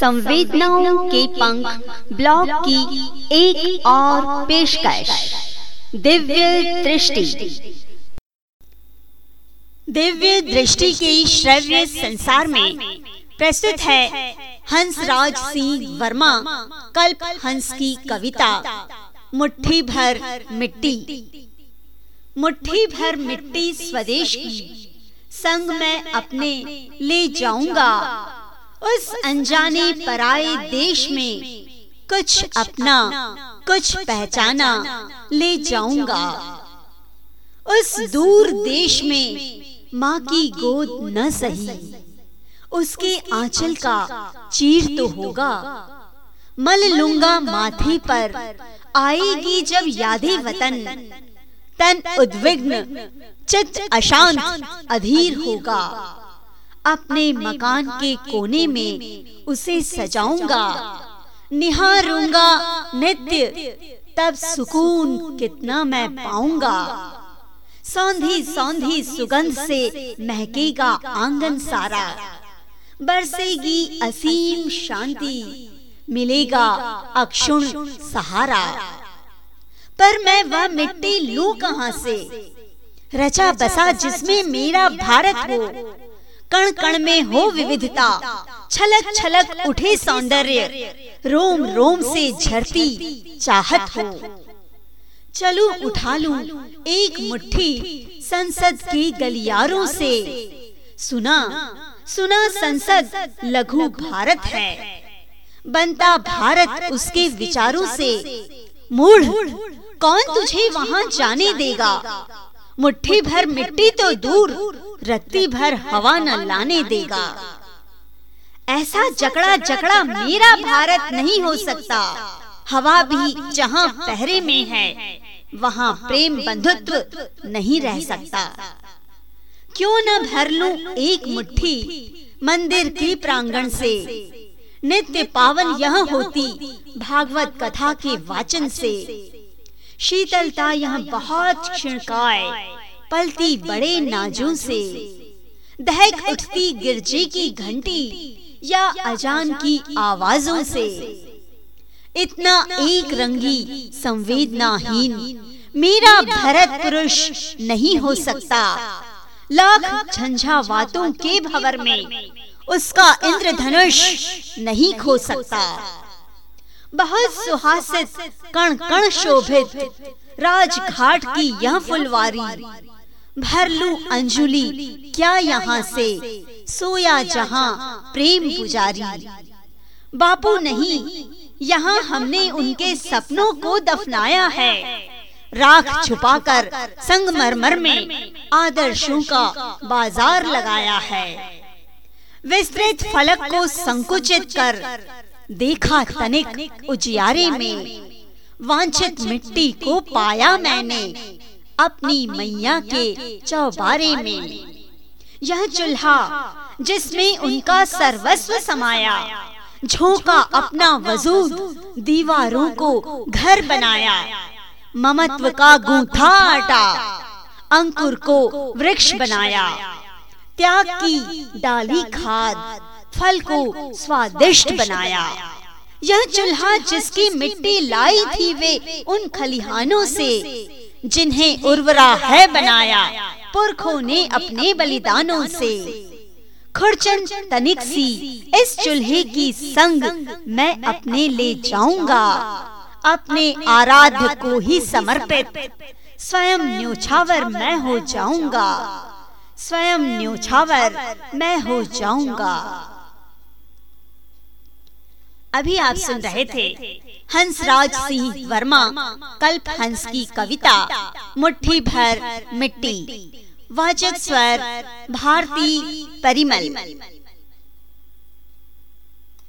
संवेदनाओं के पंख ब्लॉग की एक और पेशकश। दिव्य दृष्टि। दिव्य दृष्टि के श्रव्य संसार में प्रस्तुत है हंसराज सिंह वर्मा, कल्प हंस की कविता, मुट्ठी भर मिट्टी। मुट्ठी भर मिट्टी स्वदेश की, संग मैं अपने ले जाऊँगा। उस अनजाने पराए देश में कुछ अपना कुछ पहचाना ले जाऊँगा। उस दूर देश में माँ की गोद न सही। उसके आंचल का चीर तो होगा। मल लूँगा माथे पर। आएगी जब यादें वतन। तन उद्विग्न। चित अशांत अधीर होगा। अपने मकान के कोने में उसे सजाऊँगा। निहारूँगा नित्य। तब सुकून कितना मैं पाऊँगा। सौंधी सौंधी सुगंध से महकेगा आँगन सारा। बरसेगी असीम शांति। मिलेगा अक्षुण सहारा। पर मैं वह मिट्टी लू कहाँ से? रचा बसा जिसमें मेरा भारत हो। कण कण में हो विविधता। छलक छलक उठे सौंदर्य। रोम रोम से झरती चाहत हो। चलू उठा लू एक मुट्ठी संसद के गलियारों से। सुना सुना संसद लघु भारत है। बनता भारत उसके विचारों से। मूढ़ कौन तुझे वहाँ जाने देगा? मुट्ठी भर मिट्टी तो दूर। रत्ती भर हवा न लाने देगा। ऐसा जकड़ा जकड़ा मेरा भारत नहीं हो सकता। हवा भी जहाँ पहरे में है वहाँ प्रेम बंधुत्व नहीं रह सकता। क्यों न भर लूँ एक मुट्ठी मंदिर के प्रांगण से। नित्य पावन यह होती भागवत कथा के वाचन से। शीतलता यह बहुत क्षणकाय पलती बड़े नाजों से। दहक उठती गिरजे की घंटी या अजान की आवाजों से। इतना एक रंगी संवेदनाहीन मेरा भरत पुरुष नहीं हो सकता। लाख झंझावातों के भवर में उसका इंद्रधनुष नहीं खो सकता। बहुत सुहासित कण कण शोभित राजघाट की यह फुलवारी भर लू अंजुली, क्या यहाँ से? सोया जहाँ प्रेम पुजारी। बापू नहीं, यहाँ हमने उनके सपनों को दफनाया है। राख छुपाकर संगमरमर में आदर्शों का बाज़ार लगाया है। विस्तृत फलक को संकुचित कर देखा तनिक उजियारे में, वांछित मिट्टी को पाया मैंने। अपनी मैया के चौबारे में। यह चूल्हा जिसमें उनका सर्वस्व समाया। झोंका अपना वजूद दीवारों को घर बनाया। ममत्व का गूंथा आटा। अंकुर को वृक्ष बनाया। त्याग की डाली खाद। फल को स्वादिष्ट बनाया। यह चूल्हा जिसकी मिट्टी लाई थी वे उन खलिहानों से। जिन्हें उर्वरा है बनाया, पुरखों ने अपने बलिदानों से। खुरचन तनिक सी, इस चूल्हे की संग मैं अपने ले जाऊँगा। अपने आराध्य को ही समर्पित, स्वयं न्योछावर मैं हो जाऊँगा। स्वयं न्योछावर मैं हो जाऊँगा। अभी आप सुन रहे थे हंस राज सिंह वर्मा कल्प हंस की कविता मुट्ठी भर मिट्टी वाचक स्वर भारती परिमल।